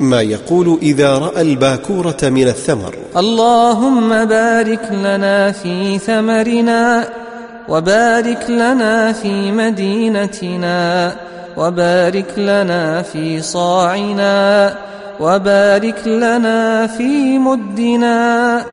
ما يقول إذا رأى الباكورة من الثمر. اللهم بارك لنا في ثمرنا وبارك لنا في مدينتنا وبارك لنا في صاعنا وبارك لنا في مدنا.